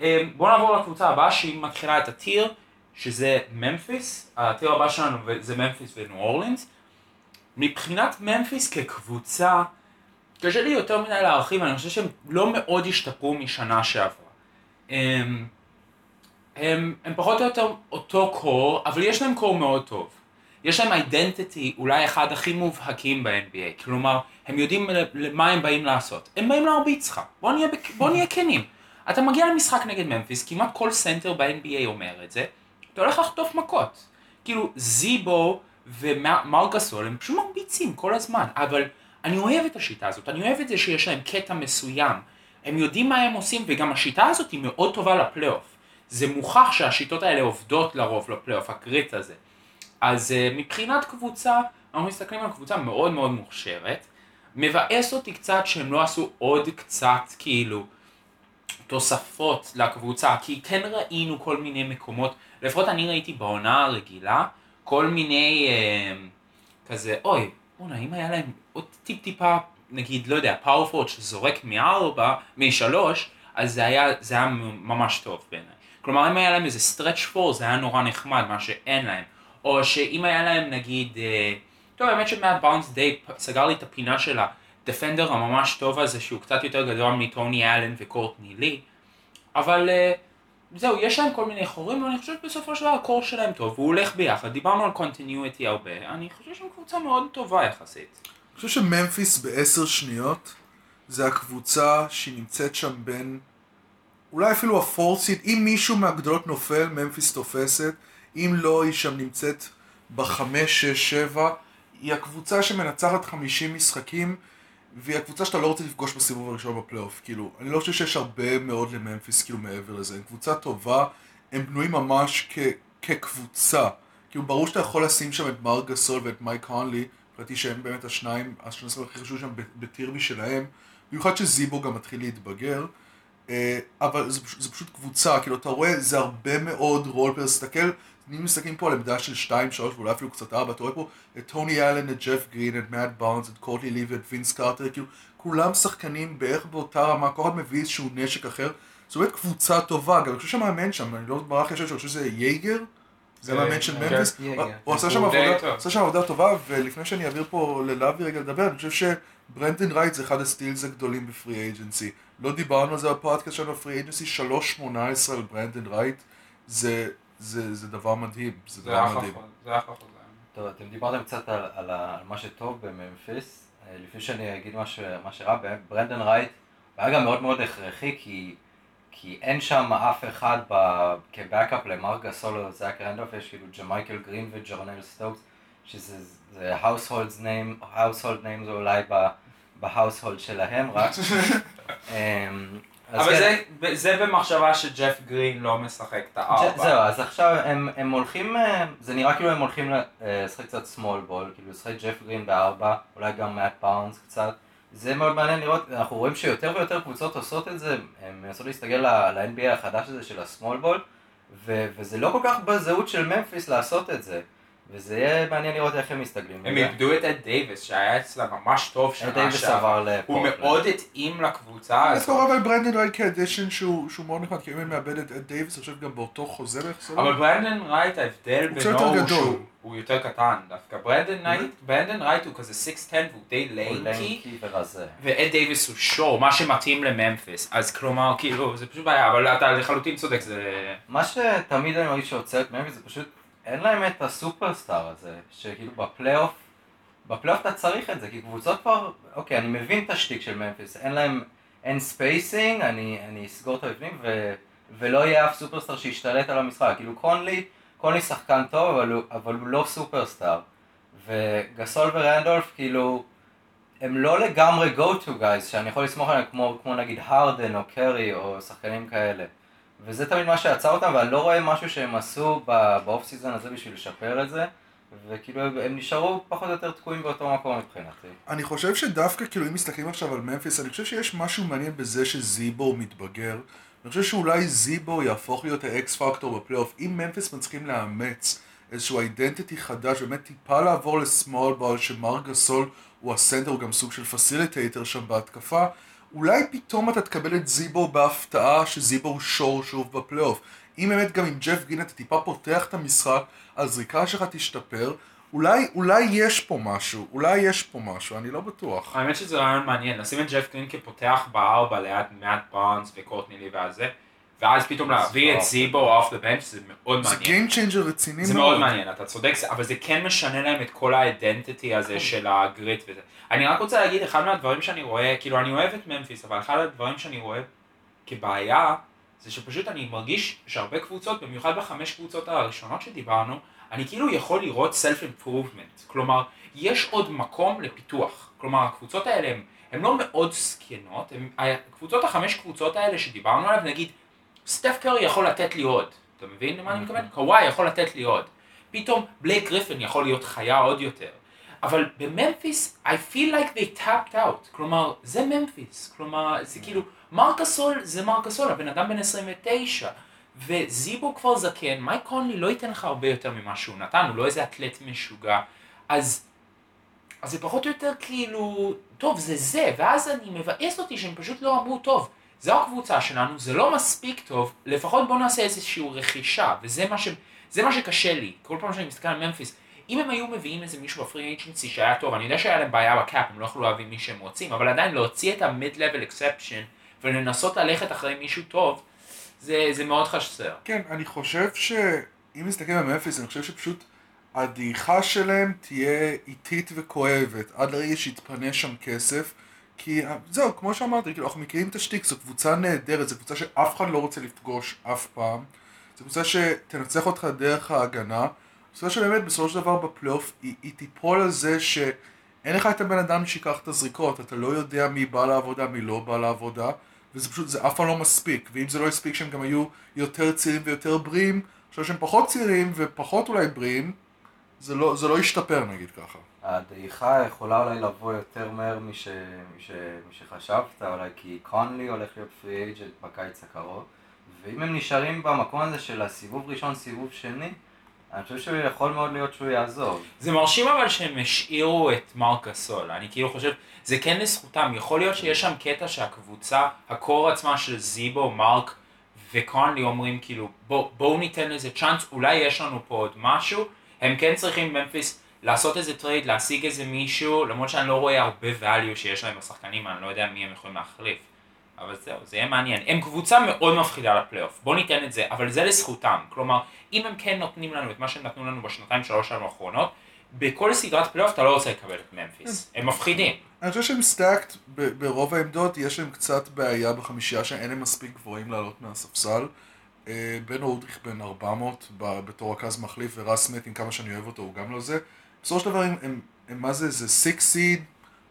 אמ, בואו נעבור לקבוצה הבאה שהיא מתחילה את הטיר, שזה ממפיס, הטיר הבא שלנו זה ממפיס וניו אורלינס. מבחינת ממפיס כקבוצה, קשה לי יותר מדי להרחיב, אני חושב שהם לא מאוד השתפרו משנה שעברה. הם, הם, הם פחות או יותר אותו קור, אבל יש להם קור מאוד טוב. יש להם אידנטיטי אולי אחד הכי מובהקים ב-NBA, כלומר, הם יודעים למה הם באים לעשות. הם באים להרביץ לך, בוא נהיה, בוא נהיה כנים. אתה מגיע למשחק נגד ממפיס, כמעט כל סנטר ב-NBA אומר את זה, אתה הולך לחטוף מכות. כאילו, זיבו ומרגסול הם פשוט מרביצים כל הזמן, אבל אני אוהב את השיטה הזאת, אני אוהב את זה שיש להם קטע מסוים. הם יודעים מה הם עושים, וגם השיטה הזאת היא מאוד טובה לפלייאוף. זה מוכח שהשיטות האלה עובדות לרוב לפלייאוף, ה grit הזה. אז uh, מבחינת קבוצה, אנחנו מסתכלים על קבוצה מאוד מאוד מוכשרת. מבאס אותי קצת שהם לא עשו עוד קצת כאילו תוספות לקבוצה, כי כן ראינו כל מיני מקומות, לפחות אני ראיתי בעונה הרגילה, כל מיני uh, כזה, אוי, בוא'נה, אם היה להם עוד טיפ טיפה, נגיד, לא יודע, power forward שזורק מארבע, משלוש, אז זה היה, זה היה ממש טוב בעיניי. כלומר, אם היה להם איזה stretch four, זה היה נורא נחמד, מה שאין להם. או שאם היה להם נגיד, אה, טוב האמת שמאט באונס די סגר לי את הפינה של ה defender הממש טוב הזה שהוא קצת יותר גדול מטוני אלן וקורטני לי, אבל אה, זהו, יש להם כל מיני חורים ואני חושב שבסופו של דבר ה core שלהם טוב, הוא הולך ביחד, דיברנו על continuity הרבה, אני חושב שהם קבוצה מאוד טובה יחסית. אני חושב שממפיס בעשר שניות זה הקבוצה שהיא נמצאת שם בין אולי אפילו ה four seed, אם מישהו מהגדולות נופל, ממפיס תופסת, אם לא, היא שם נמצאת בחמש, שש, שבע, היא הקבוצה שמנצחת חמישים משחקים, והיא הקבוצה שאתה לא רוצה לפגוש בסיבוב הראשון בפלייאוף, כאילו, אני לא חושב שיש הרבה מאוד לממפיס, כאילו, מעבר לזה, הם קבוצה טובה, הם בנויים ממש כ- כקבוצה, כאילו, ברור שאתה יכול לשים שם את מרק גסול ואת מייק הונלי, לדעתי שהם באמת השניים, השניים הכי חשובים שם בטיר משלהם, במיוחד שזיבו גם מתחיל להתבגר, אבל זה, זה פשוט קבוצה, כאילו אתה רואה, זה הרבה מאוד role player, תסתכל, אם מסתכלים פה על עמדה של 2, 3 ואולי אפילו קצת 4, אתה רואה פה את טוני אלן, את ג'ף גרין, את מאט באונס, את קורטני לי ואת וינס קארטר, כאילו כולם שחקנים בערך באותה רמה, כל אחד מביא איזשהו נשק אחר, זו באמת קבוצה טובה, גם אני חושב שהמאמן שם, אני לא ברח ישר, אני חושב שזה ייגר, זה המאמן אה, של כן. ממפיס, הוא עשה שם עבודה טובה, ולפני שאני אעביר פה ללאבי רגע לדבר, אני חושב שברנדן רייט זה אחד ה steals הגדולים ב free agency. לא דיברנו על זה בפודקאסט שלנו, free agency 3.18 על ברנדן רייט, זה, זה, זה דבר מדהים, זה זה דבר מדהים. זה אחלה חוזה. טוב, אתם דיברתם קצת על, על, על מה שטוב בממפיס, אה, לפני שאני אגיד מה, ש, מה שרע, ברנדן רייט היה גם מאוד מאוד הכרחי, כי, כי אין שם אף אחד כ backup למרק גסול וזאק רנדולף, יש כאילו ג'מייקל גרין וג'רנל סטוקס, שזה household name, household name זה אולי ב household שלהם רק. אמ, אבל כן. זה, זה במחשבה שג'ף גרין לא משחק את הארבע. זהו, אז עכשיו הם, הם הולכים, אה, זה נראה כאילו הם הולכים אה, לשחק קצת small ball, כאילו לשחק ג'ף גרין בארבע, אולי גם מאט פאונס קצת. זה מאוד מעניין לראות, אנחנו רואים שיותר ויותר קבוצות עושות את זה, הם מנסות להסתכל ל-NBA החדש הזה של ה small ball, וזה לא כל כך בזהות של ממפיס לעשות את זה. וזה יהיה מעניין לראות איך הם מסתגלים. הם איבדו את אד דייוויס שהיה אצלם ממש טוב שנה שעברה. הוא מאוד התאים לקבוצה הזאת. זה קורה אבל ברנדן רייט כ addition שהוא מאוד נחמד, כי אם הם מאבד את אד דייוויס, אני חושב גם באותו חוזה אבל ברנדן רייט ההבדל בינו הוא יותר קטן דווקא. ברנדן רייט הוא כזה 6'10 והוא די lanky. ואד דייוויס הוא שור, מה שמתאים לממפיס. אז כלומר, כאילו, זה פשוט בעיה, אבל אתה לחלוטין צודק, זה... מה שתמיד אני מרגיש שעוצר את ממפיס זה פשוט אין להם את הסופרסטאר הזה, שכאילו בפלייאוף, בפלייאוף אתה צריך את זה, כי קבוצות כבר, אוקיי, אני מבין את השטיק של ממפיס, אין להם, אין spacing, אני, אני אסגור את המבנים, ו, ולא יהיה אף סופרסטאר שישתלט על המשחק, כאילו קונלי, קונלי שחקן טוב, אבל הוא, אבל הוא לא סופרסטאר, וגסול ורנדולף, כאילו, הם לא לגמרי go to guys, שאני יכול לסמוך עליהם כמו, כמו נגיד הרדן או קרי או שחקנים כאלה. וזה תמיד מה שעצר אותם, ואני לא רואה משהו שהם עשו ב off season הזה בשביל לשפר את זה. וכאילו הם נשארו פחות או יותר תקועים באותו מקום מבחינתי. אני חושב שדווקא כאילו אם מסתכלים עכשיו על ממפיס, אני חושב שיש משהו מעניין בזה שזיבו מתבגר. אני חושב שאולי זיבו יהפוך להיות ה X factor בפלייאוף. אם ממפיס מצליחים לאמץ איזשהו identity חדש, באמת טיפה לעבור ל small ball, שמר גסול הוא הסנטר, הוא גם סוג של facilitator שם בהתקפה, אולי פתאום אתה תקבל את זיבו בהפתעה שזיבו הוא שור שוב בפלייאוף. אם באמת גם עם ג'ף גרין אתה טיפה פותח את המשחק, הזריקה שלך תשתפר, אולי, אולי יש פה משהו, אולי יש פה משהו, אני לא בטוח. האמת שזה רעיון מעניין, לשים את ג'ף גרין כפותח בארבע ליד מאט בארנס וקורטני לי וזה, ואז פתאום להביא את זיבו off the bench זה מאוד זה מעניין. Game Changer רציני זה מאוד מעניין, אתה צודק, זה- אבל זה כן משנה להם את כל ה identity הזה של ה grit וזה. אני רק רוצה להגיד, אחד מהדברים שאני רואה, כאילו אני אוהב את ממפיס, אבל אחד הדברים שאני רואה כבעיה, זה שפשוט אני מרגיש שהרבה קבוצות, במיוחד בחמש קבוצות הראשונות שדיברנו, אני כאילו יכול לראות סלף אימפרובמנט. כלומר, יש עוד מקום לפיתוח. כלומר, הקבוצות האלה הן לא מאוד זקנות, הקבוצות החמש קבוצות האלה שדיברנו עליו, נגיד, סטף קרי יכול לתת לי עוד. אתה מבין למה אני מתכוון? קוואי יכול לתת לי עוד. פתאום בלייק גריפן יכול להיות חיה עוד יותר. אבל בממפיס, I feel like they tapped out. כלומר, זה ממפיס. כלומר, זה כאילו, מרקסול זה מרקסול, הבן אדם בן 29. וזיבו כבר זקן, מייק קונלי לא ייתן לך הרבה יותר ממה שהוא נתן, הוא לא איזה אתלט משוגע. אז, אז זה פחות או יותר כאילו, טוב, זה זה, ואז אני מבאס אותי שהם פשוט לא אמרו, טוב, זו הקבוצה שלנו, זה לא מספיק טוב, לפחות בוא נעשה איזושהי רכישה, וזה מה, ש, זה מה שקשה לי, כל פעם שאני מסתכל על ממפיס, אם הם היו מביאים איזה מישהו בפרי אייג'נסי שהיה טוב, אני יודע שהיה להם בעיה בקאפ, הם לא יכלו להביא מי שהם רוצים, אבל עדיין להוציא את ה-mid-level exception ולנסות ללכת אחרי מישהו טוב, זה, זה מאוד חסר. כן, אני חושב ש... אם נסתכל על ממפיס, אני חושב שפשוט הדעיכה שלהם תהיה איטית וכואבת, עד לרגע שיתפנה שם כסף. כי זהו, כמו שאמרתי, כאילו, אנחנו מכירים את השטיק, זו קבוצה נהדרת, זו קבוצה שאף אחד לא רוצה לפגוש אף פעם. זו קבוצה שתנצח אותך דרך ההגנה. קבוצה שבאמת בסופו של דבר בפלייאוף היא, היא תיפול על זה שאין לך את הבן אדם שיקח את הזריקות, אתה לא יודע מי בא לעבודה, מי לא בא לעבודה, וזה פשוט, זה אף פעם לא מספיק. ואם זה לא הספיק שהם גם היו יותר צעירים ויותר בריאים, עכשיו שהם פחות צעירים ופחות אולי בריאים, זה לא, זה לא ישתפר נגיד ככה. הדעיכה יכולה אולי לבוא יותר מהר מש, מש, משחשבת, אולי כי קונלי הולך להיות פרי אייג'נט בקיץ הקרוב, ואם הם נשארים במקום הזה של הסיבוב ראשון, סיבוב שני, אני חושב שיכול מאוד להיות שהוא יעזוב. זה מרשים אבל שהם השאירו את מרק הסול, אני כאילו חושב, זה כן לזכותם, יכול להיות שיש שם קטע שהקבוצה, ה core עצמה של זיבו, מרק וקונלי אומרים כאילו בוא, בואו ניתן לזה צ'אנס, אולי יש לנו פה עוד משהו, הם כן צריכים ממפיס לעשות איזה טרייד, להשיג איזה מישהו, למרות שאני לא רואה הרבה value שיש להם בשחקנים, אני לא יודע מי הם יכולים להחליף. אבל זהו, זה יהיה מעניין. הם קבוצה מאוד מפחידה לפלייאוף, בוא ניתן את זה, אבל זה לזכותם. כלומר, אם הם כן נותנים לנו את מה שהם נתנו לנו בשנתיים שלוש שנים האחרונות, בכל סדרת פלייאוף אתה לא רוצה לקבל את ממפיס. הם מפחידים. אני חושב שהם stacked ברוב העמדות, יש להם קצת בעיה בחמישייה שאין להם מספיק גבוהים לעלות מהספסל. אה, בנו אודריך בן 400 ב- בתור רכז מחליף, וראס סמית' עם כמה שאני אוהב אותו, הוא גם לא זה. בסופו של דבר הם, הם, הם מה זה, זה 6 seed,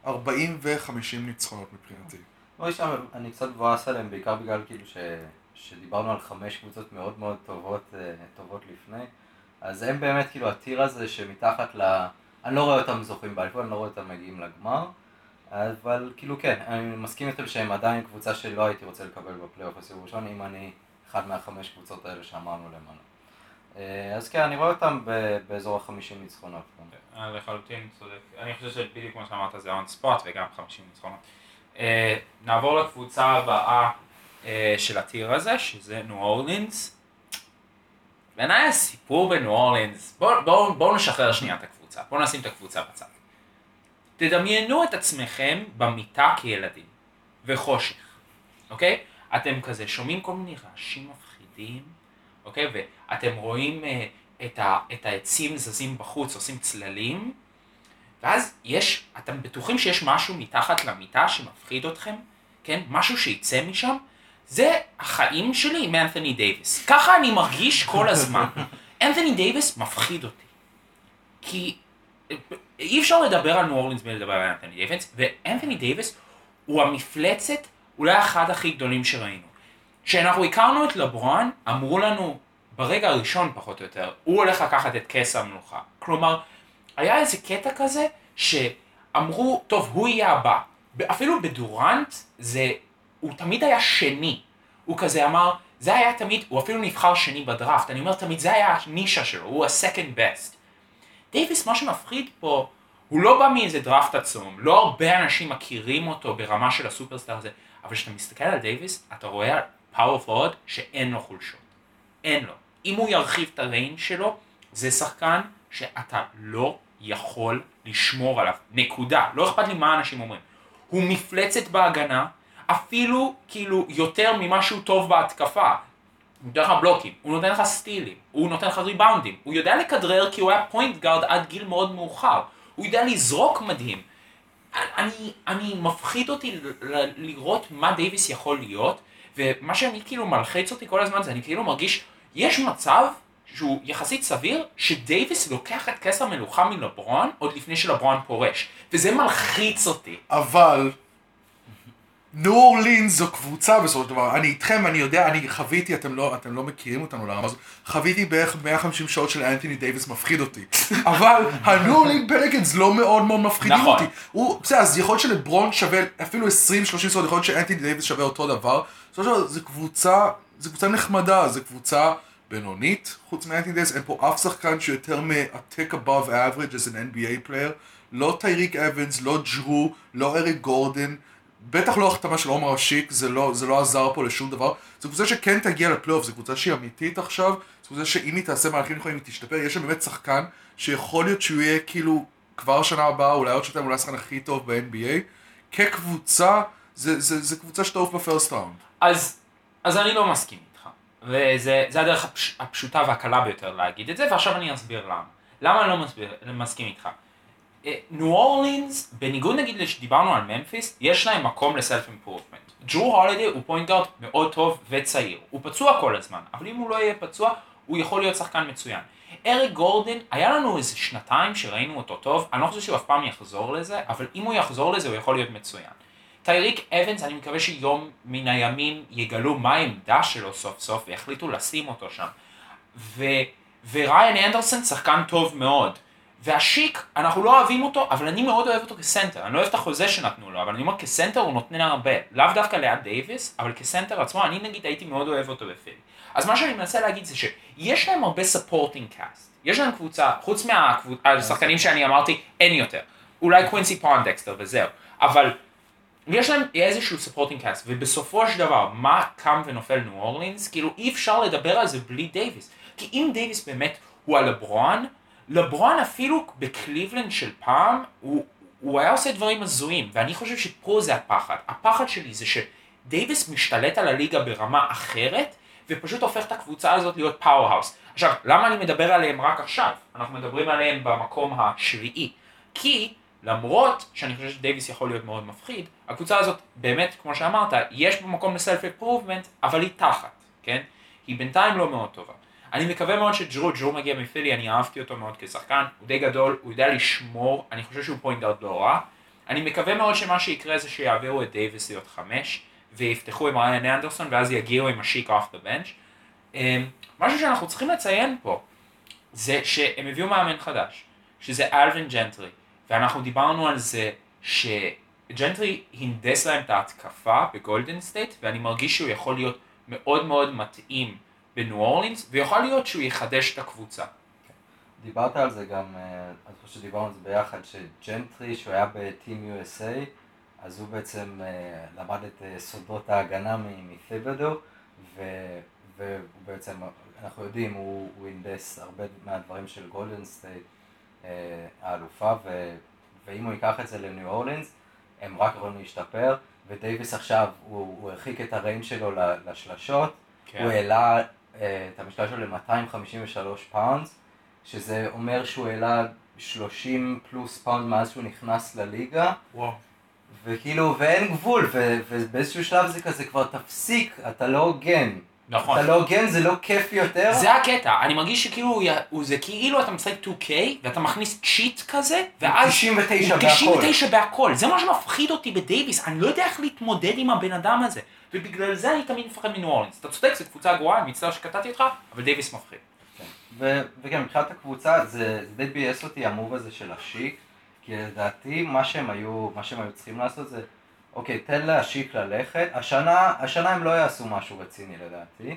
40 ו-50 ניצחונות מבחינתי. לא שם, אני קצת מבואס עליהם, בעיקר בגלל כאילו ש... שדיברנו על חמש קבוצות מאוד מאוד טובות, אה, טובות לפני, אז הם באמת כאילו הטיר הזה שמתחת ל... אני לא רואה אותם זוכים באליפות, אני לא רואה אותם מגיעים לגמר, אבל כאילו כן, אני מסכים איתם שהם עדיין קבוצה שלא הייתי רוצה לקבל בפלייאוף הסיבוב הראשון, אם אני אחד מהחמש קבוצות האלה שאמרנו למעלה. אה, אז כן, אני רואה אותם ב- באזור החמישים ניצחונות. אה, לחלוטין צודק. אני חושב שבדיוק כמו שאמרת זה און ספוט וגם 50 ניצחונות. אה, נעבור לקבוצה הבאה אה, של הטיר הזה, שזה ניו אורלינס. בעיניי הסיפור בניו אורלינס, בואו בוא, בוא נשחרר שנייה את הקבוצה, בואו נשים את הקבוצה בצד. תדמיינו את עצמכם במיטה כילדים, וחושך, אוקיי? אתם כזה שומעים כל מיני רעשים מפחידים, אוקיי? ואתם רואים אה, את, ה, את העצים זזים בחוץ, עושים צללים, ואז יש, אתם בטוחים שיש משהו מתחת למיטה שמפחיד אתכם, כן? משהו שיצא משם? זה החיים שלי עם אנתוני דייוויס. ככה אני מרגיש כל הזמן. אנתוני דייוויס מפחיד אותי. כי אה, אי אפשר לדבר על ניו אורלינס בלי לדבר על אנתוני דייוויס, ואנתוני דייוויס הוא המפלצת אולי אחד הכי גדולים שראינו. כשאנחנו הכרנו את לברון, אמרו לנו ברגע הראשון פחות או יותר, הוא הולך לקחת את כס המלוכה. כלומר, היה איזה קטע כזה שאמרו, טוב, הוא יהיה הבא. אפילו בדורנט, זה, הוא תמיד היה שני. הוא כזה אמר, זה היה תמיד, הוא אפילו נבחר שני בדראפט, אני אומר תמיד, זה היה הנישה שלו, הוא ה-second best. דייוויס, מה שמפחיד פה, הוא לא בא מאיזה דראפט עצום, לא הרבה אנשים מכירים אותו ברמה של הסופרסטאר הזה, אבל כשאתה מסתכל על דייוויס, אתה רואה power forward שאין לו חולשות. אין לו. אם הוא ירחיב את ה range שלו, זה שחקן שאתה לא יכול לשמור עליו. נקודה. לא אכפת לי מה אנשים אומרים. הוא מפלצת בהגנה, אפילו כאילו יותר ממה שהוא טוב בהתקפה. הוא נותן לך בלוקים, הוא נותן לך סטילים, הוא נותן לך ריבאונדים, הוא יודע לכדרר כי הוא היה point guard עד גיל מאוד מאוחר, הוא יודע לזרוק מדהים. אני, אני מפחיד אותי לראות מה דייוויס יכול להיות, ומה שאני כאילו מלחיץ אותי כל הזמן זה אני כאילו מרגיש, יש מצב שהוא יחסית סביר, שדייוויס לוקח את כס המלוכה מלברון עוד לפני שלברון פורש, וזה מלחיץ אותי. אבל ניו אורלינס זו קבוצה בסופו של דבר, אני איתכם, אני יודע, אני חוויתי, אתם לא, אתם לא מכירים אותנו לרמה הזאת, חוויתי בערך 150 שעות של אנטוני דייוויס מפחיד אותי, אבל הניו אורלינס פליקנס לא מאוד מאוד מפחידים נכון. אותי, הוא, בסדר, אז יכול להיות שלברון שווה אפילו 20-30 שעות, יכול להיות שאנטוני דייוויס שווה אותו דבר זו קבוצה, זו קבוצה נחמדה, זו קבוצה בינונית, חוץ מאנטוני דייוויס, אין פה אף שחקן שהוא יותר מ-a tick above average as an NBA player, לא טייריק אבנס, לא ג'רו, לא אריק גורדן, בטח לא החתמה של עומר אשיק, זה לא, זה לא עזר פה לשום דבר. זו קבוצה שכן תגיע לפלייאוף, זו קבוצה שהיא אמיתית עכשיו, זו קבוצה שאם היא תעשה מהלכים נכונים, היא תשתפר, יש שם באמת שחקן שיכול להיות שהוא יהיה כאילו כבר שנה הבאה, אולי עוד שנתיים, אולי השחקן הכי טוב ב-NBA. כקבוצה, זה, זה, זה קבוצה שתעוף ב first round. אז, אז אני לא מסכים וזה זה הדרך הפש, הפשוטה והקלה ביותר להגיד את זה, ועכשיו אני אסביר למה. למה אני לא מסביר, מסכים איתך? אה, ניו אורלינס, בניגוד נגיד שדיברנו על ממפיס, יש להם מקום ל self improvement. ג'רו הולידי הוא point guard מאוד טוב וצעיר. הוא פצוע כל הזמן, אבל אם הוא לא יהיה פצוע, הוא יכול להיות שחקן מצוין. אריק גורדן, היה לנו איזה שנתיים שראינו אותו טוב, אני לא חושב שהוא אף פעם יחזור לזה, אבל אם הוא יחזור לזה הוא יכול להיות מצוין. טייריק אבנס, אני מקווה שיום מן הימים יגלו מה העמדה שלו סוף סוף ויחליטו לשים אותו שם. ו... וריין אנדרסון שחקן טוב מאוד. ואשיק, אנחנו לא אוהבים אותו, אבל אני מאוד אוהב אותו כסנטר. אני לא אוהב את החוזה שנתנו לו, אבל אני אומר כסנטר הוא נותן הרבה. לאו דווקא ליד דייוויס, אבל כסנטר עצמו, אני נגיד הייתי מאוד אוהב אותו בפילי. אז מה שאני מנסה להגיד זה שיש להם הרבה supporting cast. יש להם קבוצה, חוץ מהשחקנים שאני אמרתי, אין יותר. אולי קווינסי פונדקסטר וזהו. אבל יש להם איזשהו supporting cast, ובסופו של דבר, מה קם ונופל ניו אורלינס? כאילו אי אפשר לדבר על זה בלי דייוויס. כי אם דייוויס באמת הוא הלברון, לברון אפילו בקליבלנד של פעם, הוא, הוא היה עושה דברים הזויים, ואני חושב שפה זה הפחד. הפחד שלי זה שדייוויס משתלט על הליגה ברמה אחרת, ופשוט הופך את הקבוצה הזאת להיות powerhouse. עכשיו, למה אני מדבר עליהם רק עכשיו? אנחנו מדברים עליהם במקום השביעי. כי למרות שאני חושב שדייוויס יכול להיות מאוד מפחיד, הקבוצה הזאת באמת, כמו שאמרת, יש בה מקום ל self improvement, אבל היא תחת, כן? היא בינתיים לא מאוד טובה. אני מקווה מאוד שג'רו, ג'רו מגיע מפילי, אני אהבתי אותו מאוד כשחקן, הוא די גדול, הוא יודע לשמור, אני חושב שהוא point guard לא רע. אני מקווה מאוד שמה שיקרה זה שיעבירו את דייוויס להיות חמש, ויפתחו עם ריין אנדרסון, ואז יגיעו עם אשיק off the bench. משהו שאנחנו צריכים לציין פה, זה שהם הביאו מאמן חדש, שזה אלווין ג'נטרי, ואנחנו דיברנו על זה שג'נטרי הנדס להם את ההתקפה בגולדן סטייט, ואני מרגיש שהוא יכול להיות מאוד מאוד מתאים בניו אורלינס, ויכול להיות שהוא יחדש את הקבוצה. דיברת על זה גם, אה, אני חושב שדיברנו על זה ביחד, שג'נטרי, שהוא היה ב Team USA, אז הוא בעצם אה, למד את אה, סודות ההגנה מתיבודו, והוא בעצם, אנחנו יודעים, הוא הנדס הרבה מהדברים של גולדן סטייט, האלופה, ו, ואם הוא ייקח את זה לניו אורלינס, הם רק יכולים להשתפר, ודייוויס עכשיו, הוא, הוא הרחיק את ה range שלו לשלשות, כן. הוא העלה אה, את המשקל שלו ל-253 pounds, שזה אומר שהוא העלה 30 פלוס pound מאז שהוא נכנס לליגה, וואו. וכאילו, ואין גבול, ו- ובאיזשהו שלב זה כזה כבר תפסיק, אתה לא הוגן. נכון. אתה לא הוגן, זה לא כיף יותר. זה הקטע, אני מרגיש שכאילו, זה כאילו אתה משחק 2K, ואתה מכניס cheat כזה, ואז... 99 הוא בהכל. 99 בהכל, זה מה שמפחיד אותי בדייוויס, אני לא יודע איך להתמודד עם הבן אדם הזה, ובגלל זה אני תמיד מפחד מניו אורלינס. אתה צודק, זו קבוצה גרועה, אני מצטער שקטעתי אותך, אבל דייוויס מפחיד. כן. ו- וגם מבחינת הקבוצה, זה, זה די ביאס אותי המוב הזה של השיק, כי לדעתי מה שהם היו, מה שהם היו צריכים לעשות זה, אוקיי, תן להשיק ללכת, השנה, השנה הם לא יעשו משהו רציני לדעתי,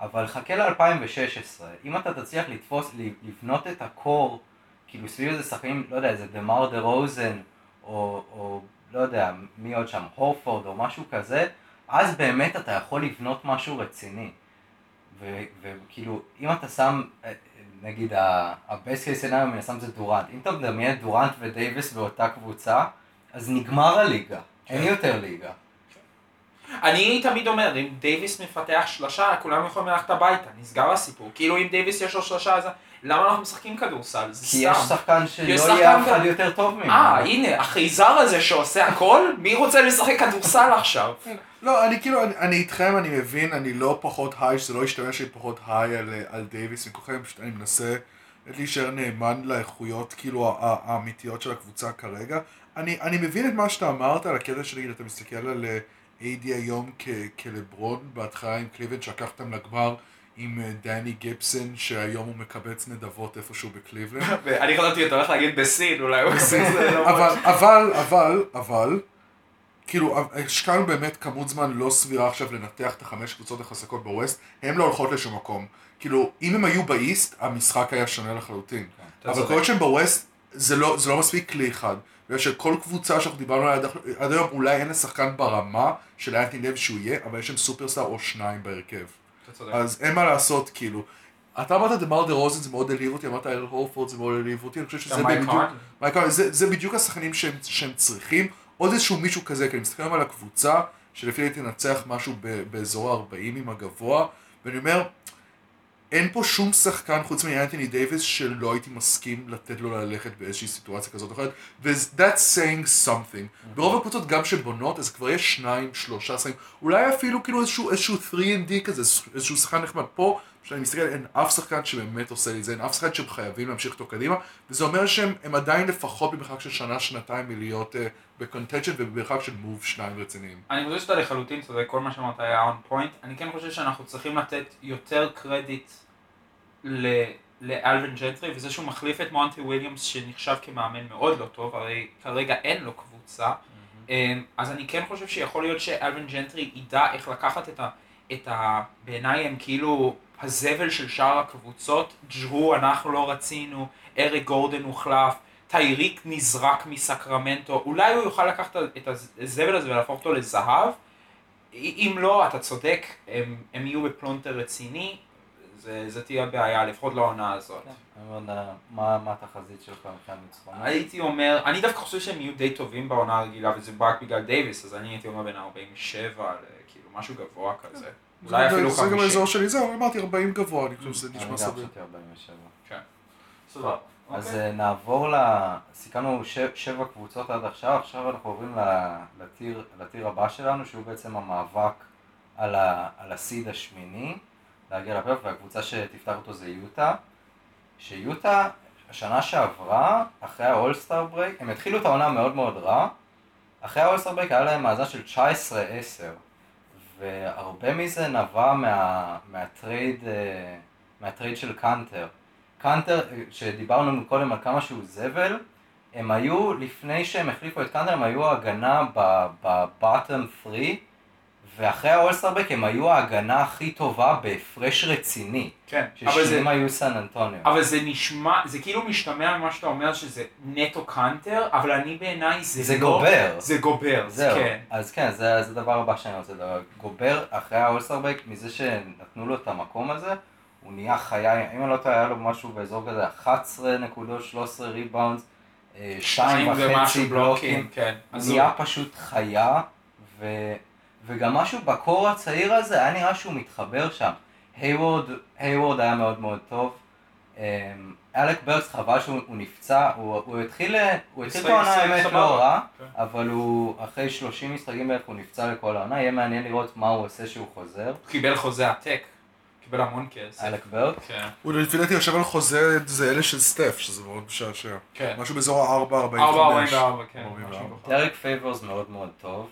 אבל חכה ל-2016, אם אתה תצליח לתפוס, לבנות את הקור, כאילו סביב איזה שחקנים, לא יודע, איזה דמר דה רוזן, או, או לא יודע, מי עוד שם, הורפורד או משהו כזה, אז באמת אתה יכול לבנות משהו רציני. וכאילו, אם אתה שם, אה, נגיד, ה-best case scenario מן הסתם זה דורנט. אם אתה מדמיין דורנט ודייוויס באותה קבוצה, אז נגמר הליגה. אין יותר ליגה. אני תמיד אומר, אם דייוויס מפתח שלושה, כולם יכולים ללכת הביתה, נסגר הסיפור. כאילו אם דייוויס יש לו שלושה, אז למה אנחנו משחקים כדורסל? זה כי יש סתם. שחקן יש שלא יהיה אף אחד יותר טוב ממנו. אה, הנה, החייזר הזה שעושה הכל, מי רוצה לשחק כדורסל עכשיו? לא, אני כאילו, אני, אני איתכם, אני מבין, אני לא פחות היי, שזה לא ישתמע שאני פחות hyped על, על דייוויס, אני כולכם, פשוט אני מנסה להישאר נאמן לאיכויות, כאילו, האמיתיות של הקבוצה כרגע. אני, אני מבין את מה שאתה אמרת על הקטע שנגיד, אתה מסתכל על אה, AD היום כ, כלברון, בהתחלה עם קליבלנד, שלקחתם לגמר עם אה, דני גיבסון, שהיום הוא מקבץ נדבות איפשהו בקליבלנד. ואני חשבתי, אתה הולך להגיד בסין, אולי הוא זה. לא אבל, אבל, אבל, אבל, כאילו, השקענו באמת כמות זמן לא סבירה עכשיו לנתח את החמש קבוצות החזקות בווסט, הן לא הולכות לשום מקום. כאילו, אם הם היו באיסט, המשחק היה שונה לחלוטין. אתה אבל. כל שהם בווסט, זה לא, זה לא מספיק כלי אחד. בגלל שכל קבוצה שאנחנו דיברנו עליה עד, היום, אולי אין לשחקן ברמה של אנטי לב שהוא יהיה, אבל יש שם סופרסטאר או שניים בהרכב. אז אין מה לעשות, כאילו. אתה אמרת דמר דה רוזן זה מאוד העליב אותי, אמרת אל הורפורד זה מאוד העליב אותי, אני חושב שזה בדיוק, זה, זה בדיוק השחקנים שהם, שהם צריכים, עוד איזשהו מישהו כזה, כי אני מסתכל על הקבוצה, שלפי דעתי תנצח משהו ב, באזור ה-40 עם הגבוה, ואני אומר, אין פה שום שחקן חוץ מאנתוני דייוויס שלא הייתי מסכים לתת לו ללכת באיזושהי סיטואציה כזאת או אחרת, ו-that's saying something. ברוב הקבוצות גם שבונות, אז כבר יש שניים, שלושה שחקנים, אולי אפילו כאילו איזשהו, איזשהו 3&D כזה, איזשהו שחקן נחמד. פה, כשאני מסתכל, אין אף שחקן שבאמת עושה לי את זה, אין אף שחקן שהם חייבים להמשיך איתו קדימה, וזה אומר שהם הם עדיין לפחות במרחק של שנה, שנתיים מלהיות uh, ב contention ובמרחק של move שניים רציניים. אני חושב שאתה לחלוטין צודק, כל מה שאמרת היה on point. אני כן חושב שאנחנו צריכים לתת יותר קרדיט ל- לאלווין ג'נטרי, וזה שהוא מחליף את מונטי וויליאמס שנחשב כמאמן מאוד לא טוב, הרי כרגע אין לו קבוצה. אמ, אז אני כן חושב שיכול להיות שאלווין ג'נטרי ידע איך לקחת את ה... את ה... בעיניי הם כאילו הזבל של שאר הקבוצות, ג'רו אנחנו לא רצינו, אריק גורדן הוחלף, טייריק נזרק מסקרמנטו, אולי הוא יוכל לקחת את הזבל הזה ולהפוך אותו לזהב. אם לא, אתה צודק, הם, הם יהיו בפלונטר רציני, זה, זה תהיה בעיה, לפחות לעונה הזאת. אני לא יודע, מה מה התחזית שלך מבחינת ניצחונות? הייתי אומר, אני דווקא חושב שהם יהיו די טובים בעונה הרגילה וזה רק בגלל דייוויס, אז אני הייתי אומר בין 47 לכאילו משהו גבוה כזה. אולי אפילו זה גם 50. האזור שלי, זהו, אמרתי 40 גבוה, אני חושב שזה אני נשמע גם סביר. חשבתי 47. סבבה. אז אוקיי. אה, נעבור ל... סיכמנו שבע קבוצות עד עכשיו, עכשיו אנחנו עוברים ל tier, הבא שלנו, שהוא בעצם המאבק על, ה seed השמיני, להגיע לפלייאוף, והקבוצה שתפתח אותו זה יוטה, שיוטה, השנה שעברה, אחרי ה All-Star break, הם התחילו את העונה מאוד מאוד רע, אחרי ה All-Star break היה להם מאזן של 19-10, והרבה מזה נבע מה, מהטרייד, אה, מהטרייד של קאנטר. קאנטר, שדיברנו קודם על כמה שהוא זבל, הם היו, לפני שהם החליפו את קאנטר, הם היו ההגנה ב bottom 3, ואחרי ה All-Star break הם היו ההגנה הכי טובה בהפרש רציני. כן, ששניהם היו סן אנטוניו. אבל זה נשמע, זה כאילו משתמע ממה שאתה אומר שזה נטו קאנטר, אבל אני בעיניי זה, זה לא... גובר. זה גובר, זהו, כן. אז כן, זה זה הדבר הבא שאני רוצה לדבר. גובר, אחרי ה All-Star break, מזה שנתנו לו את המקום הזה, הוא נהיה חיה, אם אני לא טועה, היה לו משהו באזור כזה 11 נקודות, 13 rebounds, אה, שתיים ומשהו וחצי בלוקים, כן. הוא נהיה פשוט חיה, ו... וגם משהו ב core הצעיר הזה, היה נראה שהוא מתחבר שם. הייוורד, הייוורד היה מאוד מאוד טוב. אמ, אלק ברקס חבל שהוא הוא נפצע, הוא, הוא התחיל, הוא התחיל את העונה האמת. לא רע, כן. אבל הוא אחרי 30 משחקים בערך הוא נפצע לכל העונה, יהיה מעניין לראות מה הוא עושה שהוא חוזר. הוא קיבל חוזה עתק, קיבל המון כסף. אלק ברקס. כן, הוא לפי דעתי יושב על חוזה זה אלה של סטף, שזה מאוד משעשע. כן. משהו באזור ה-4, 45. 444, כן. 44. משהו ככה. דרק פייבורס מאוד מאוד טוב.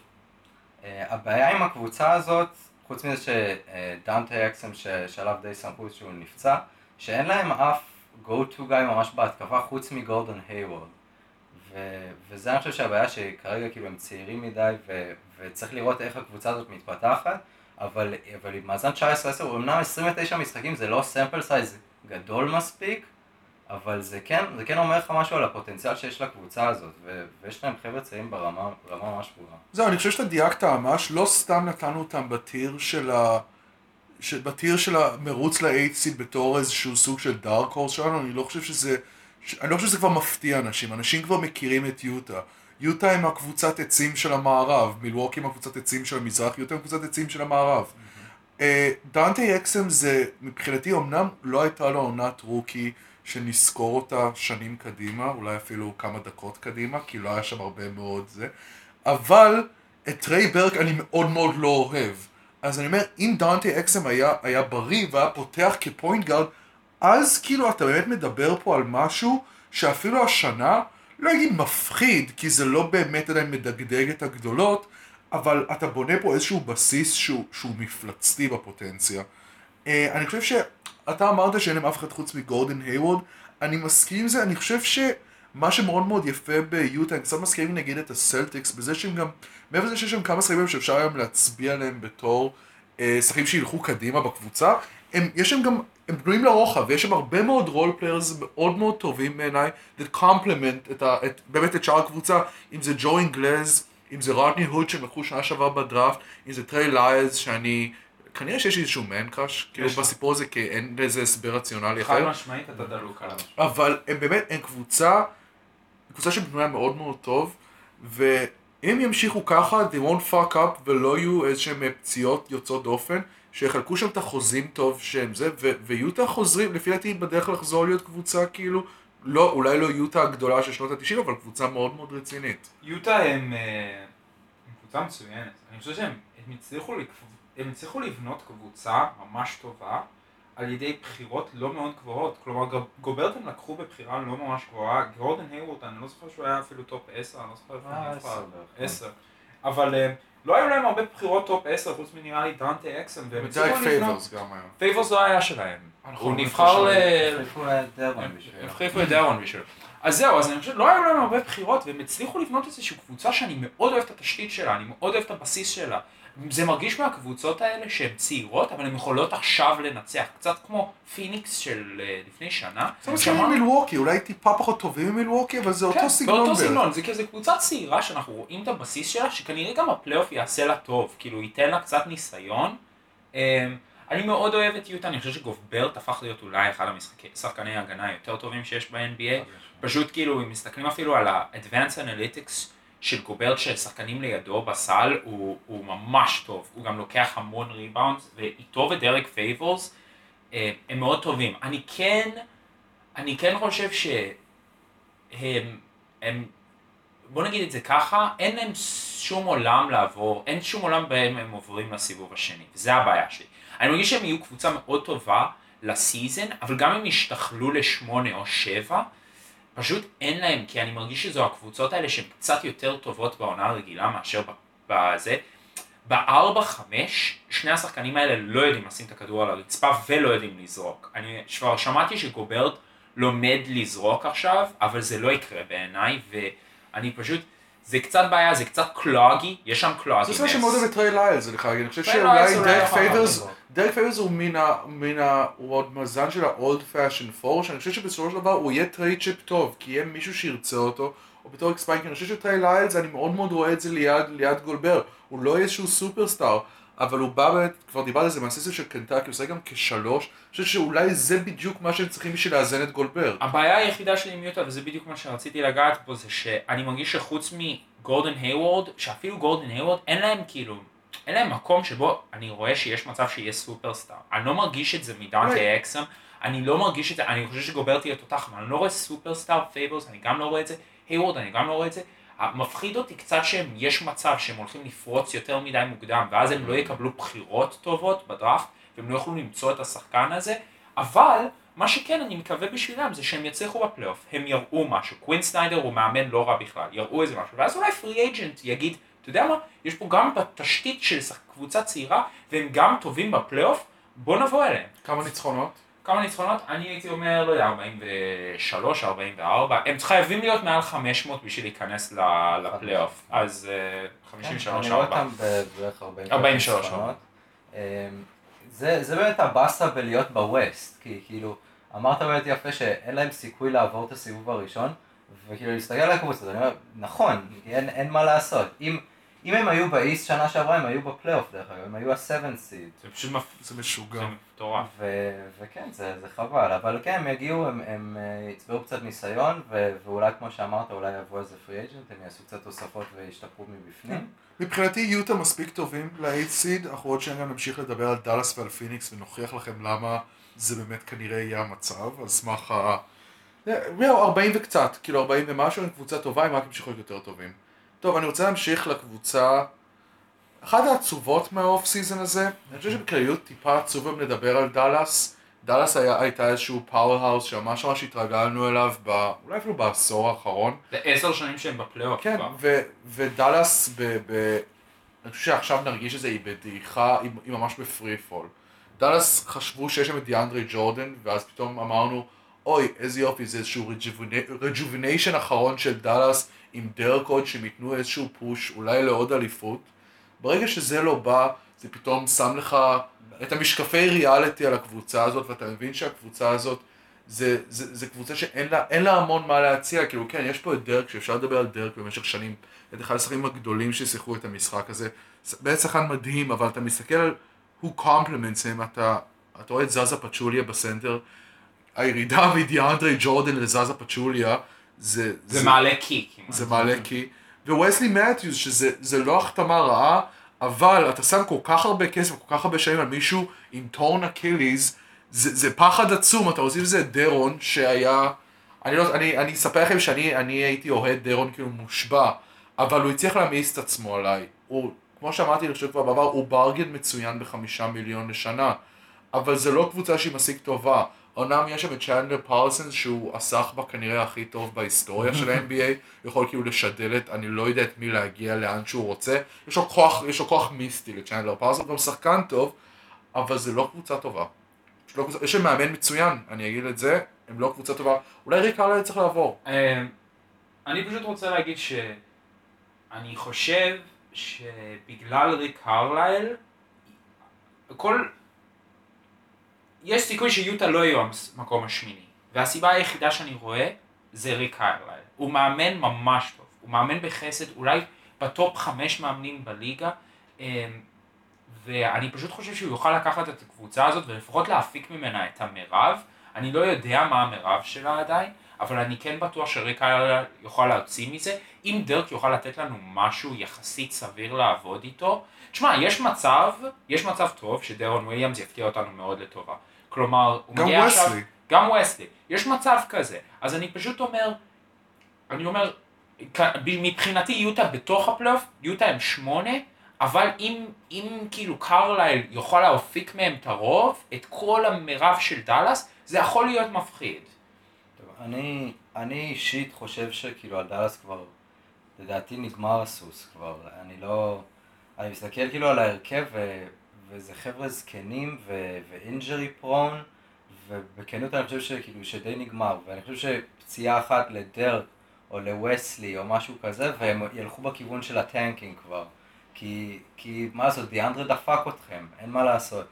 Uh, הבעיה עם הקבוצה הזאת, חוץ מזה שדנטה אקסום שעליו די סמכו שהוא נפצע, שאין להם אף go to guy ממש בהתקפה חוץ מגורדון היוורד. וזה אני חושב שהבעיה שכרגע כאילו הם צעירים מדי ו- וצריך לראות איך הקבוצה הזאת מתפתחת, אבל, אבל עם מאזן 19-10, הוא אמנם 29 משחקים זה לא סמפל סייז גדול מספיק, אבל זה כן, זה כן אומר לך משהו על הפוטנציאל שיש לקבוצה הזאת, ו- ויש להם חבר'ה צעירים ברמה, ברמה ממש גבוהה. זהו, אני חושב שאתה דייקת ממש, לא סתם נתנו אותם בטיר של ה... ש- בטיר של המרוץ ל-8 בתור איזשהו סוג של דארק הורס שלנו, אני לא חושב שזה... אני לא חושב שזה כבר מפתיע אנשים, אנשים כבר מכירים את יוטה. יוטה הם הקבוצת עצים של המערב, מילווקי הם הקבוצת עצים של המזרח, יוטה הם הקבוצת עצים של המערב. אה, דנטי אקסם זה, מבחינתי אמנם לא הייתה לו עונת רוקי שנזכור אותה שנים קדימה, אולי אפילו כמה דקות קדימה, כי לא היה שם הרבה מאוד זה, אבל את טריי ברק אני מאוד מאוד לא אוהב. אז אני אומר, אם דנטה אקסום היה, היה בריא והיה פותח כ point guard, אז כאילו אתה באמת מדבר פה על משהו שאפילו השנה, לא אגיד מפחיד, כי זה לא באמת עדיין מדגדג את הגדולות, אבל אתה בונה פה איזשהו בסיס שהוא, שהוא מפלצתי בפוטנציה. אה, אני חושב שאתה אמרת שאין להם אף אחד חוץ מגורדן הייוורד, אני מסכים עם זה, אני חושב שמה שמאוד מאוד יפה ביוטה, אני קצת מסכים נגיד את הסלטיקס, בזה שהם גם, מעבר לזה שיש שם כמה שחקנים שאפשר היום להצביע עליהם בתור אה, שחקנים שילכו קדימה בקבוצה, הם, יש שם גם, הם בנויים לרוחב, ויש שם הרבה מאוד role players מאוד מאוד טובים בעיניי, that complement את ה, את, באמת את שאר הקבוצה, אם זה ג'ו אינגלז, אם זה רודני הוד שהם לקחו שנה שעברה בדראפט, אם זה טריי ליילס שאני, כנראה שיש איזשהו man crush, כאילו. בסיפור הזה, כי אין לזה הסבר רציונלי חד אחר, משמעית אתה דלוק עליו. אבל הם באמת, הם קבוצה, קבוצה שבנויה מאוד מאוד טוב, ואם ימשיכו ככה, they won't fuck up ולא יהיו איזשהם פציעות יוצאות דופן, שיחלקו שם את החוזים טוב שהם זה, ויוטה חוזרים, לפי דעתי בדרך לחזור להיות קבוצה כאילו, לא, אולי לא יוטה הגדולה של שנות ה-90, אבל קבוצה מאוד מאוד רצינית. יוטה הם אה, הם קבוצה מצוינת. אני חושב שהם הם הצליחו, לקב- הם הצליחו לבנות קבוצה ממש טובה על ידי בחירות לא מאוד גבוהות. כלומר, גובר הם לקחו בבחירה לא ממש גבוהה. גורדן הייוורד, אני לא זוכר שהוא היה אפילו top 10, אני לא זוכר איפה הוא נבחר. עשר בערך. 10. אבל אה, לא היו להם הרבה בחירות top 10, חוץ מנראה לי דנטה אקסום, והם ודייק הצליחו לבנות. פייבורס גם היה. פייבורס לא היה שלהם. נכון, הוא נבחר ל... החליפו את בשביל... דארון בשבילו. אז זהו, אז אני חושב, לא היו להם הרבה בחירות, והם הצליחו לבנות איזושהי קבוצה שאני מאוד אוהב את התשתית שלה, אני מאוד אוהב את הבסיס שלה. זה מרגיש מהקבוצות האלה שהן צעירות, אבל הן יכולות עכשיו לנצח, קצת כמו פיניקס של אה, לפני שנה. זה שאמרנו- מילווקי, אולי טיפה פחות טובים ממילווקי, אבל זה כן, אותו סגנון באותו בערך. סגנון, זה כזה קבוצה צעירה שאנחנו רואים את הבסיס שלה, שכנראה גם הפלייאוף יעשה לה טוב, כאילו ייתן לה קצת ניסיון. אמ, אני מאוד אוהב את יוטה, אני חושב שגובברט הפך להיות אולי אחד השחקני ההגנה היותר טובים שיש ב-NBA. פשוט כאילו, אם מסתכלים אפילו על ה-Advanced Analytics של גוברט ששחקנים לידו בסל, הוא, הוא ממש טוב. הוא גם לוקח המון rebounds, ואיתו ודרק פייבורס אה, הם מאוד טובים. אני כן, אני כן חושב שהם, הם, בוא נגיד את זה ככה, אין להם שום עולם לעבור, אין שום עולם בהם הם עוברים לסיבוב השני, וזה הבעיה שלי. אני מרגיש שהם יהיו קבוצה מאוד טובה לסיזן, אבל גם אם ישתכלו לשמונה או שבע, פשוט אין להם, כי אני מרגיש שזו הקבוצות האלה שהן קצת יותר טובות בעונה הרגילה מאשר בזה. בארבע, חמש, שני השחקנים האלה לא יודעים לשים את הכדור על הרצפה ולא יודעים לזרוק. אני כבר שמעתי שגוברט לומד לזרוק עכשיו, אבל זה לא יקרה בעיניי, ואני פשוט, זה קצת בעיה, זה קצת cloggy, יש שם cloggy. זה מה שמאוד אוהב את טריי ליילס, אני חייב להגיד, אני חושב שאולי אולי דרק פייברס. דרק פייברס הוא מן ה... מן ה... הוא עוד מהזן של ה-old fashion 4, שאני חושב שבסופו של דבר הוא יהיה trade chip טוב, כי יהיה מישהו שירצה אותו, או בתור expiring, אני חושב שטריי ליילס, אני מאוד מאוד רואה את זה ליד, גוברט, הוא לא איזשהו סופרסטאר, אבל הוא בא כבר דיברתי על זה מה system של קנטקי, הוא עושה גם כשלוש, אני חושב שאולי זה בדיוק מה שהם צריכים בשביל לאזן את גוברט. הבעיה היחידה שלי עם יוטה, וזה בדיוק מה שרציתי לגעת בו, זה שאני מרגיש שחוץ מגורדון היוורד, שאפילו גורדון היוורד, אין להם כאילו, אין להם מקום שבו אני רואה שיש מצב שיהיה סופרסטאר. אני לא מרגיש את זה מדנטה אולי- אקסום, אני לא מרגיש את זה, אני חושב שגוברט יהיה תותח, אבל אני לא רואה סופרסטאר פייברס, אני גם לא רואה את זה, היוורד, אני גם לא רואה את זה. מפחיד אותי קצת שיש מצב שהם הולכים לפרוץ יותר מדי מוקדם, ואז הם לא יקבלו בחירות טובות בדראפט, והם לא יוכלו למצוא את השחקן הזה, אבל מה שכן אני מקווה בשבילם זה שהם יצליחו בפלייאוף, הם יראו משהו, קווין סניידר הוא מאמן לא רע בכלל, יראו איזה משהו, ואז אולי free agent יגיד, אתה יודע מה, יש פה גם בתשתית של קבוצה צעירה, והם גם טובים בפלייאוף, בוא נבוא אליהם. כמה ניצחונות? כמה ניצחונות? אני הייתי אומר, לא יודע, 43, 44, הם חייבים להיות מעל 500 בשביל להיכנס לפלייאוף, אז אה, 53, אני רואה 4. אותם בערך 43 43, ניצחונות. אמ, זה באמת הבאסה בלהיות בווסט, כי כאילו, אמרת באמת יפה שאין להם סיכוי לעבור את הסיבוב הראשון, וכאילו להסתכל על הקבוצות, אני אומר, נכון, אין מה לעשות. אם, אם הם היו באיסט שנה שעברה, הם היו בפלייאוף דרך אגב, הם היו ה-7 סיד. זה פשוט מפ... זה משוגע. זה מטורף. ו- וכן, זה, זה חבל, אבל כן, הם יגיעו, הם, הם אה, יצברו קצת ניסיון, ו- ואולי כמו שאמרת, אולי יבוא איזה פרי אג'נט, הם יעשו קצת תוספות וישתפרו מבפנים. מבחינתי יוטה מספיק טובים ל eight seed, אנחנו עוד שניה גם נמשיך לדבר על דאלאס ועל פיניקס ונוכיח לכם למה זה באמת כנראה יהיה המצב, על סמך ה... זהו, 40 וקצת, כאילו 40 ומשהו, הם קבוצה טובה, הם רק המשיכו להיות יותר טובים. טוב, אני רוצה להמשיך לקבוצה, אחת העצובות מה off season הזה, אני חושב שבכלליות טיפה עצוב אם נדבר על דאלאס. דאלאס היה, הייתה איזשהו powerhouse שממש ממש התרגלנו אליו, ב, אולי אפילו בעשור האחרון. זה עשר שנים שהם בפלייאוף כן, כבר. ו- ודאלאס, ב- ב- אני חושב שעכשיו נרגיש את זה, היא בדעיכה, היא, היא ממש ב free fall. דאלאס חשבו שיש שם את דיאנדרי ג'ורדן, ואז פתאום אמרנו, אוי, איזה יופי, זה איזשהו rejuvenation אחרון של דאלאס עם דרקוד, שהם ייתנו איזשהו push, אולי לעוד אליפות. ברגע שזה לא בא, זה פתאום שם לך את המשקפי ריאליטי על הקבוצה הזאת, ואתה מבין שהקבוצה הזאת זה, זה, זה קבוצה שאין לה, לה המון מה להציע, כאילו כן, יש פה את דרק, שאפשר לדבר על דרק במשך שנים, את אחד השחקנים הגדולים ששיחקו את המשחק הזה, באמת שחקן מדהים, אבל אתה מסתכל על who compliments him, אתה, אתה רואה את זזה פצ'וליה בסנטר, הירידה מדיאנדרי ג'ורדן לזזה פצ'וליה, זה, זה מעלה קי. זה מעלה קי. וווסלי מתיוס, שזה זה לא החתמה רעה, אבל אתה שם כל כך הרבה כסף, כל כך הרבה שנים על מישהו עם torn Achilles, זה, זה פחד עצום, אתה מוסיף לזה את דרון, שהיה... אני, לא, אני, אני אספר לכם שאני אני הייתי אוהד דרון כאילו מושבע, אבל הוא הצליח להמאיס את עצמו עליי. הוא, כמו שאמרתי, אני חושב כבר בעבר, הוא bargain מצוין בחמישה מיליון לשנה, אבל זה לא קבוצה שהיא מספיק טובה. אומנם יש שם את צ'נדלר פרסנס שהוא הסחבק כנראה הכי טוב בהיסטוריה של ה-NBA, יכול כאילו לשדל את, אני לא יודע את מי להגיע לאן שהוא רוצה, יש לו כוח, יש לו כוח מיסטי לצ'נדלר פרסנס, הוא גם שחקן טוב, אבל זה לא קבוצה טובה. יש לו קבוצה- יש להם מאמן מצוין, אני אגיד את זה, הם לא קבוצה טובה, אולי ריק ארליין צריך לעבור. אה, אני פשוט רוצה להגיד שאני חושב שבגלל ריק הרלייל, כל... יש סיכוי שיוטה לא יהיו המקום השמיני. והסיבה היחידה שאני רואה זה ריק הרלייל. הוא מאמן ממש טוב. הוא מאמן בחסד, אולי בטופ חמש מאמנים בליגה. אה, ואני פשוט חושב שהוא יוכל לקחת את הקבוצה הזאת ולפחות להפיק ממנה את המרב. אני לא יודע מה המרב שלה עדיין, אבל אני כן בטוח שריק קרלייל יוכל להוציא מזה. אם דרק יוכל לתת לנו משהו יחסית סביר לעבוד איתו, תשמע, יש מצב, יש מצב טוב שדרון וויליאמס יפתיע אותנו מאוד לטובה. כלומר, הוא גם מגיע עכשיו... וסלי. גם וסלי. יש מצב כזה. אז אני פשוט אומר, אני אומר, מבחינתי יוטה בתוך הפלייאוף, יוטה הם שמונה, אבל אם, אם כאילו קרלייל יוכל להפיק מהם את הרוב, את כל המרב של דאלאס, זה יכול להיות מפחיד. אני, אני אישית חושב שכאילו על דאלאס כבר, לדעתי נגמר הסוס כבר, אני לא, אני מסתכל כאילו על ההרכב ו, וזה חבר'ה זקנים ו injury prone, ובכנות אני חושב שכאילו שדי נגמר, ואני חושב שפציעה אחת לדרק או לווסלי או משהו כזה, והם ילכו בכיוון של ה tanking כבר, כי, כי מה לעשות, דיאנדרה דפק אתכם, אין מה לעשות,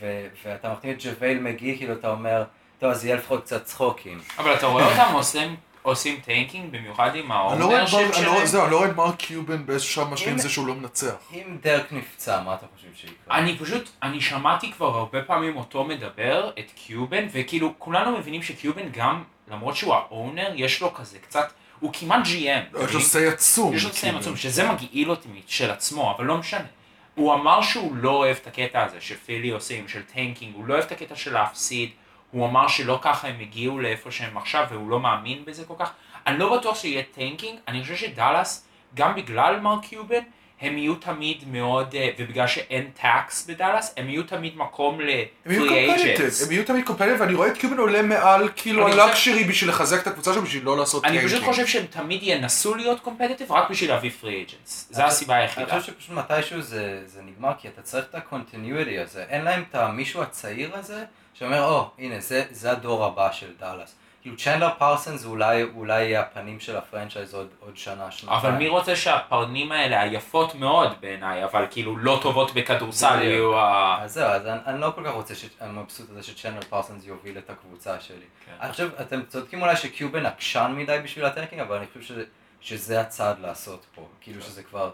ו, ואתה מחתים את ג'אוול מגי, כאילו אתה אומר, טוב, אז יהיה לפחות קצת צחוקים. אבל אתה רואה אותם עושים, עושים tanking, במיוחד עם לא אני לא שלהם? זהו, אני לא רואה את מרק קיובן באיזשהו שלב משלים זה שהוא לא מנצח. אם דרק נפצע, מה אתה חושב שיקרה? אני פשוט, אני שמעתי כבר הרבה פעמים אותו מדבר, את קיובן, וכאילו כולנו מבינים שקיובן גם, למרות שהוא ה owner, יש לו כזה קצת, הוא כמעט GM. יש לו say עצום. יש לו כאילו. עצום, שזה מגעיל אותי של עצמו, אבל לא משנה. הוא אמר שהוא לא אוהב את הקטע הזה שפילי עושים, של tanking, הוא לא אוהב את הקטע של להפסיד, הוא אמר שלא ככה הם הגיעו לאיפה שהם עכשיו, והוא לא מאמין בזה כל כך. אני לא בטוח שיהיה tanking, אני חושב שדאלאס, גם בגלל מרק קיובן, הם יהיו תמיד מאוד, אה, ובגלל שאין tax בדאלאס, הם יהיו תמיד מקום הם יהיו ל free agents. הם יהיו תמיד competitive, ואני רואה את קיובן עולה מעל כאילו אני חושב- בשביל לחזק את הקבוצה שלו, בשביל לא לעשות אני פשוט tanking. חושב שהם תמיד ינסו להיות competitive רק בשביל להביא free agents. זו אני הסיבה אני היחידה. חושב שפשוט מתישהו זה, זה נגמר, כי אתה צריך את ה-continuity הזה. אין להם את המישהו הצעיר הזה, שאומר, או, הנה, זה, זה הדור הבא של דאלאס. כאילו צ'נדלר פרסנס אולי, אולי יהיה הפנים של ה franchise עוד, עוד שנה, שנתיים. אבל מי רוצה שהפנים האלה, היפות מאוד בעיניי, אבל כאילו לא טובות בכדורסל. יהיו ה... אז זהו, אז אני, אני לא כל כך רוצה, ש... אני מבסוט על זה שצ'נדלר פרסונס יוביל את הקבוצה שלי. כן. אני חושב, אתם צודקים אולי שקיובן עקשן מדי בשביל ה tanking, אבל אני חושב ש... שזה הצעד לעשות פה. כאילו שזה כבר,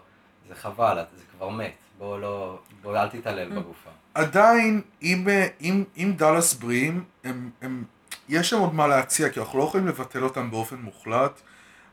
זה חבל, זה כבר מת. בוא לא, בוא אל תתעלל בגופה. עדיין, אם, אה, אם, אם דאלאס בריאים, הם, הם, יש להם עוד מה להציע, כי אנחנו לא יכולים לבטל אותם באופן מוחלט.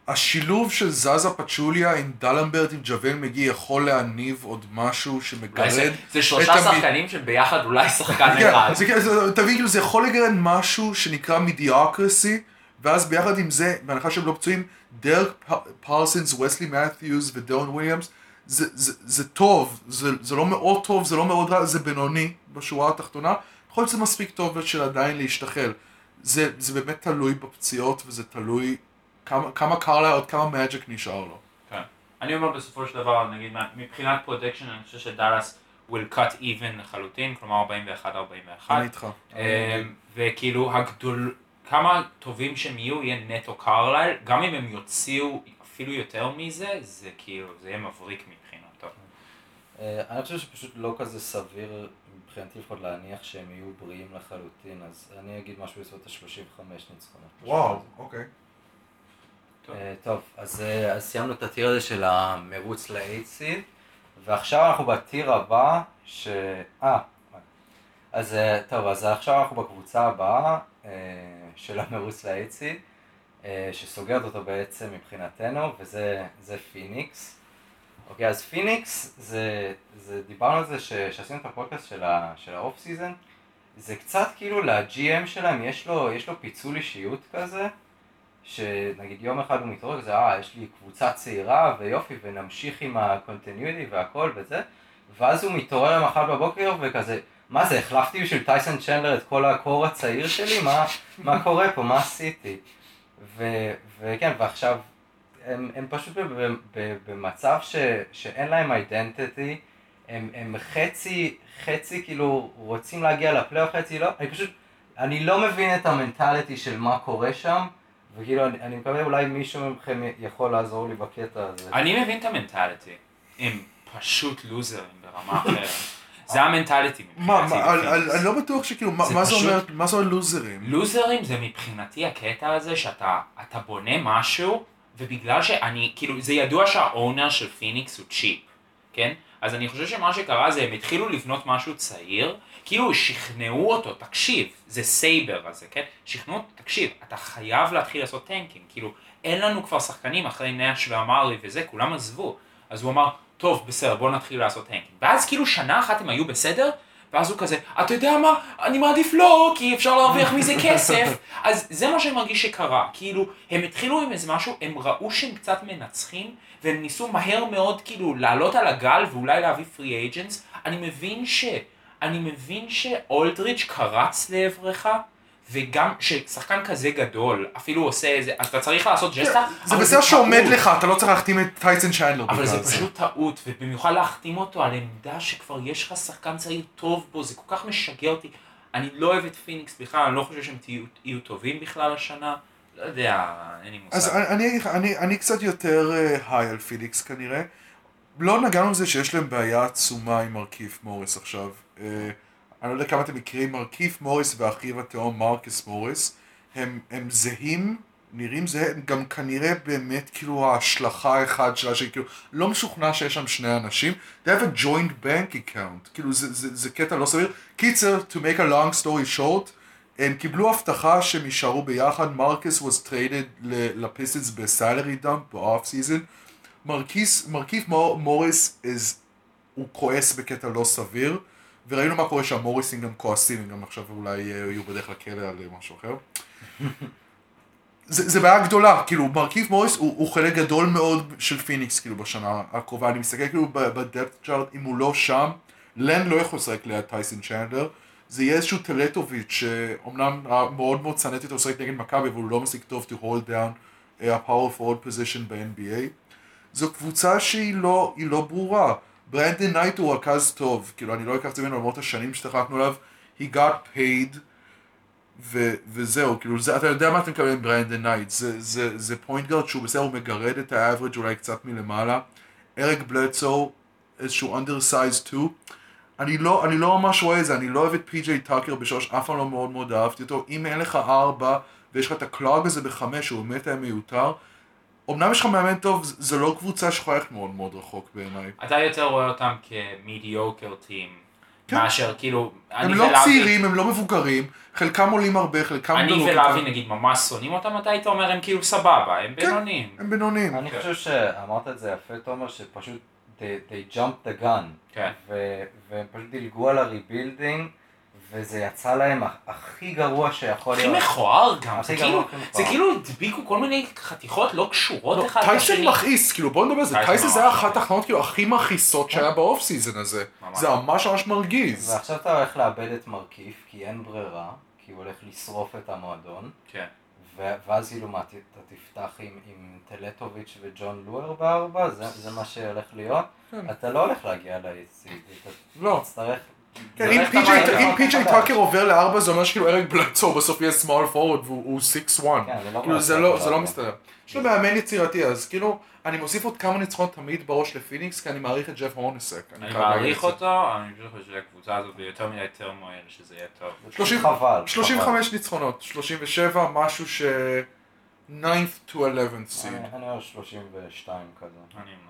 השילוב של זזה פצ'וליה עם דלמברט עם ג'אוויל מגי יכול להניב עוד משהו שמגרד. זה- זה שלושה המ- שחקנים שביחד אולי שחקן כן, אחד. זה, זה, תבין, כאילו, זה יכול לגרד משהו שנקרא מידיוקרסי, ואז ביחד עם זה, בהנחה שהם לא פצועים, דרק פ- פרסונס, וסלי מת'יוס ודרון וויליאמס, זה, זה, זה טוב, זה, זה לא מאוד טוב, זה לא מאוד רע, זה בינוני בשורה התחתונה, יכול להיות שזה מספיק טוב בשביל עדיין להשתחל. זה, זה באמת תלוי בפציעות, וזה תלוי כמה, כמה קר עוד כמה מג'יק נשאר לו. כן. אני אומר בסופו של דבר, נגיד, מבחינת production, אני חושב שדאלאס will cut even לחלוטין, כלומר 41-41. אני איתך. אמ, וכאילו הגדול, כמה טובים שהם יהיו, יהיה נטו קרלייל, גם אם הם יוציאו אפילו יותר מזה, זה כאילו, זה יהיה מבריק מבחינתו. אה, אני חושב שפשוט לא כזה סביר מבחינתי לפחות להניח שהם יהיו בריאים לחלוטין, אז אני אגיד משהו בסביבות ה-35 ניצחונות. וואו, אוקיי. טוב. אה, אז, אה, אז סיימנו את ה tier הזה של המרוץ ל-8 ועכשיו אנחנו ב tier הבא, ש... אה, אז אה, טוב, אז עכשיו אנחנו בקבוצה הבאה אה, של המרוץ ל-8 אה, שסוגרת אותו בעצם מבחינתנו, וזה זה פיניקס. אוקיי, אז פיניקס, זה, זה דיברנו על זה ש, שעשינו את הפודקאסט של, ה, של ה off season, זה קצת כאילו ל-GM שלהם, יש לו, יש לו פיצול אישיות כזה, שנגיד יום אחד הוא מתעורר, זה אה, יש לי קבוצה צעירה ויופי, ונמשיך עם ה-continuity והכל וזה, ואז הוא מתעורר למחרת בבוקר וכזה, מה זה, החלפתי בשביל טייסון צ'נדלר את כל הקור הצעיר שלי? מה, מה קורה פה? מה עשיתי? ו, וכן, ועכשיו הם, הם פשוט ב, ב, ב, במצב ש, שאין להם אידנטיטי, הם, הם חצי, חצי כאילו רוצים להגיע לפלייאוף, חצי לא, אני פשוט, אני לא מבין את ה mentality של מה קורה שם, וכאילו אני, אני מקווה אולי מישהו מכם יכול לעזור לי בקטע הזה. אני מבין את ה mentality, הם פשוט לוזרים ברמה אחרת. זה ה mentality מה, מבחינתי. מה. על- אני לא בטוח שכאילו, מה זה מה אומר, מה זה אומר לוזרים? לוזרים זה מבחינתי הקטע הזה שאתה אתה בונה משהו, ובגלל שאני, כאילו, זה ידוע שה owner של פיניקס הוא cheap, כן? אז אני חושב שמה שקרה זה הם התחילו לבנות משהו צעיר, כאילו שכנעו אותו, תקשיב, זה סרבר הזה, כן? שכנעו תקשיב, אתה חייב להתחיל לעשות tanking, כאילו, אין לנו כבר שחקנים אחרי נאש ואמרי וזה, כולם עזבו. אז הוא אמר, טוב, בסדר, בוא נתחיל לעשות tanking. ואז כאילו שנה אחת הם היו בסדר, ואז הוא כזה, אתה יודע מה, אני מעדיף לא, כי אפשר להרוויח מזה כסף. אז זה מה שאני מרגיש שקרה, כאילו, הם התחילו עם איזה משהו, הם ראו שהם קצת מנצחים, והם ניסו מהר מאוד כאילו לעלות על הגל ואולי להביא free agents. אני מבין ש... אני מבין שאולדריץ' קרץ לעברך, וגם ששחקן כזה גדול, אפילו עושה איזה, אז אתה צריך לעשות ג'סטה, זה בסדר שעומד. לך, אתה לא צריך להחתים את טייסון צ'נדלר אבל זה זה. פשוט טעות, ובמיוחד להחתים אותו על עמדה שכבר יש לך שחקן צעיר טוב בו, זה כל כך משגע אותי. אני לא אוהב את פיניקס בכלל, אני לא חושב שהם יהיו טובים בכלל השנה. לא יודע, אין לי אז מושג. אני- אני אגיד לך, אני- אני קצת יותר אה, high על פיניקס כנראה. לא נגענו בזה שיש להם בעיה עצומה עם מרכיף מוריס עכשיו. אני לא יודע כמה אתם מכירים, מרכיף מוריס ואחיו התאום מרקס מוריס, הם, הם זהים, נראים זהה, הם גם כנראה באמת כאילו ההשלכה האחד של השני, כאילו לא משוכנע שיש שם שני אנשים. They have a joint bank account, כאילו זה, זה, זה קטע לא סביר. קיצר, to make a long story short, הם קיבלו הבטחה שהם יישארו ביחד, מרקס was traded לפיסטונס ב salary dump ב off season. מור, מוריס is, הוא כועס בקטע לא סביר, וראינו מה קורה שהמוריסים גם כועסים, הם גם עכשיו אולי אה, יהיו בדרך לכלא על אה, משהו אחר. זה, זה בעיה גדולה, כאילו מרקיף מוריס הוא, הוא חלק גדול מאוד של פיניקס כאילו בשנה הקרובה, אני מסתכל כאילו ב depth chart, אם הוא לא שם, לן לא יכול לשחק ליד טייסון צ'נדלר, זה יהיה איזשהו טלטוביץ' שאומנם מאוד מאוד צנט אותו לשחק נגד מכבי והוא לא מספיק טוב to hold down אה, a power forward position ב-NBA. זו קבוצה שהיא לא, לא ברורה. ברנדן נייט הוא רכז טוב, כאילו אני לא אקח את זה ממנו למרות השנים שצחקנו עליו, he got paid, ו- וזהו, כאילו, זה, אתה יודע מה אתה מקבל עם דה נייט, זה, זה, זה point guard שהוא בסדר, הוא מגרד את ה average אולי קצת מלמעלה, אריק בלדסו, איזשהו undersized 2, אני לא, אני לא ממש רואה את זה, אני לא אוהב את פי.ג'יי טאקר בשלוש, אף פעם לא מאוד מאוד אהבתי אותו, אם אין לך ארבע, ויש לך את ה clog הזה בחמש, שהוא באמת היה מיותר, אמנם יש לך מאמן טוב, זו לא קבוצה שיכולה ללכת מאוד מאוד רחוק בעיניי. אתה יותר רואה אותם כ mediocre team, כן. מאשר כאילו, הם לא ולאבי- צעירים, הם לא מבוגרים, חלקם עולים הרבה, חלקם אני ולאבי נגיד ממש שונאים אותם, אתה היית אומר הם כאילו סבבה, הם כן. בינוניים. הם בינוניים. אני כן. חושב שאמרת את זה יפה, תומר, שפשוט they, they jumped the gun. כן. והם פשוט דילגו על ה rebuilding, וזה יצא להם הכ- הכי גרוע שיכול הכי להיות. מכוער גם, הכי זה כאילו, הכי. זה כאילו הדביקו כל מיני חתיכות לא קשורות לא, אחד לשני. מכעיס, כאילו בוא נדבר על זה, טייסון זה היה אחת ההחתמות כאילו הכי מכעיסות שהיה ב off season הזה. זה ממש ממש מרגיז. ועכשיו אתה הולך לאבד את מרקיף, כי אין ברירה, כי הוא הולך לשרוף את המועדון, כן. ואז כאילו מה, אתה תפתח עם, עם טלטוביץ' וג'ון לואר בארבע, זה, זה מה שהולך להיות? כן. אתה לא הולך להגיע ל-ACD, אתה לא. תצטרך... כן, אם פי.ג'יי. טאקר עובר לארבע זה אומר שכאילו אריק בלצור בסוף יהיה small forward והוא 6-1. כן, זה לא כאילו לא חדש. זה לא מסתדר. יש לו מאמן יצירתי אז כאילו אני מוסיף עוד כמה ניצחונות תמיד בראש לפיניקס כי אני מעריך את ג'ף הורנסק. אני מעריך. אותו, אני חושב שהקבוצה הזאת ביותר מדי טרמואל שזה יהיה טוב. זה פשוט 30 חבל. 35 ניצחונות, 37 משהו ש... 9th to 11th חבל. seed. אני אומר 32 כזה. אני עם.